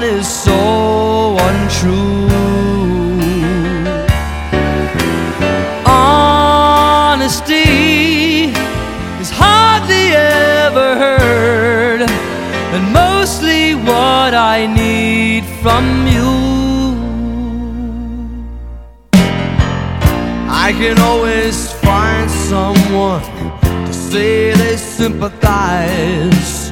Is so untrue. Honesty is hardly ever heard, and mostly what I need from you. I can always find someone to say they sympathize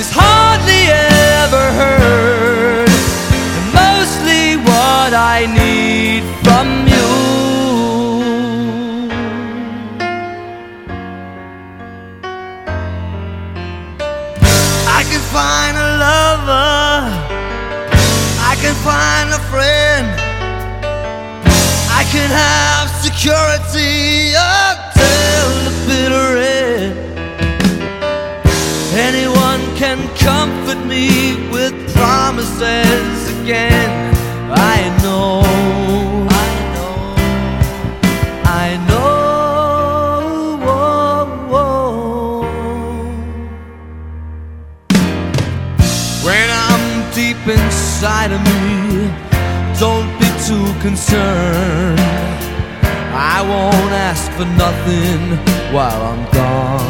is hardly ever heard, and mostly what I need from you. I can find a lover, I can find a friend, I can have security until can comfort me with promises again. I know, I know, I know. whoa, whoa. When I'm deep inside of me, don't be too concerned. I won't ask for nothing while I'm gone.